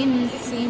Sim, sim.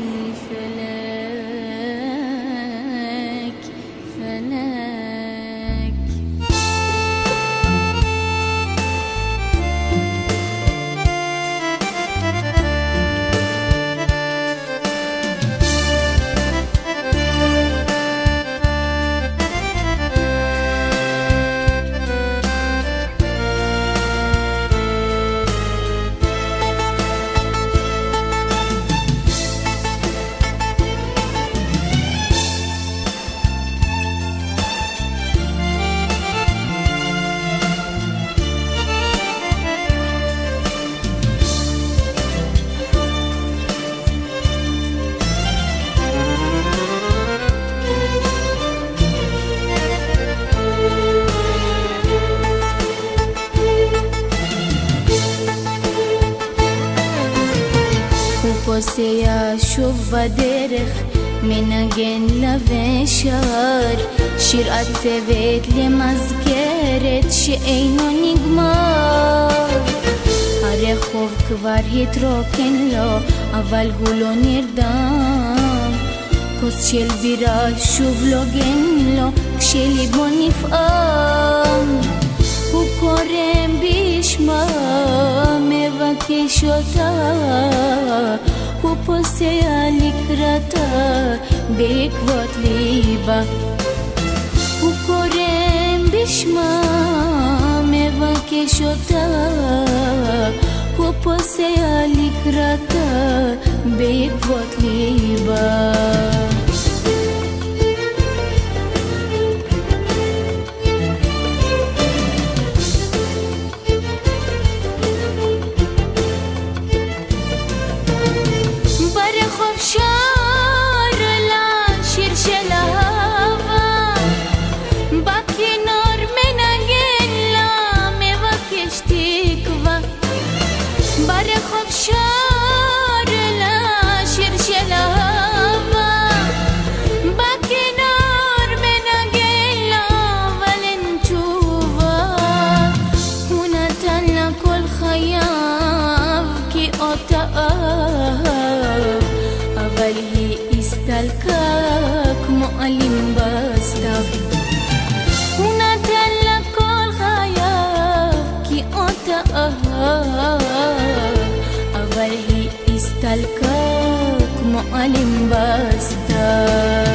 פוסע שוב בדרך, מנגן לה ושר, שיר עצבת למזכרת שאינו נגמר. הרחוב כבר התרוקן לו, אבל הוא לא נרדם. כוס של בירה שוב לוגן לו, כשליבו נפעם. הוא קורם בשמה, מבקש אותה, Купася лікрата, біквот ліба. Укорем бішма, мева кешота, Купася лікрата, біквот ліба. sure. alim basta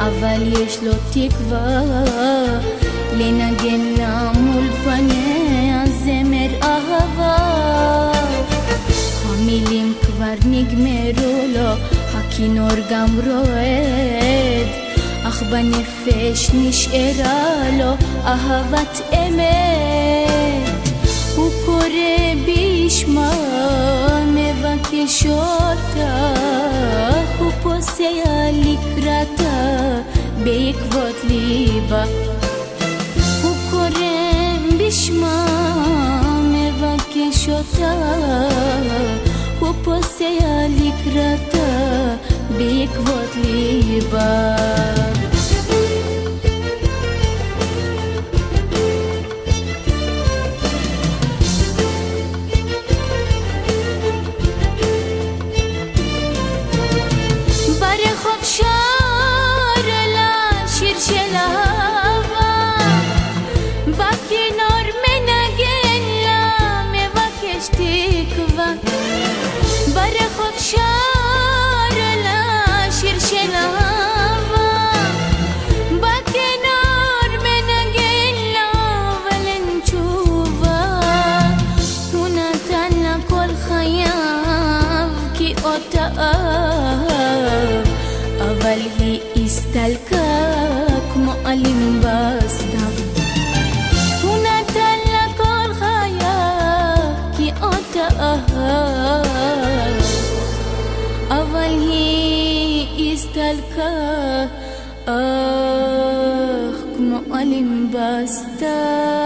אבל יש לו תקווה לנגן לה מול פניה זמר אהבה. המילים כבר נגמרו לו, הכינור גם רועד, אך בנפש נשארה לו אהבת אמת. הוא קורא בשמה, מבקש אותה, potriva Cu corembishma me va ke shota Cu bik votliva Bare života Avval je istal kak muallim bastav Huna tala kor khaya ki ota Avval je istal kak muallim bastav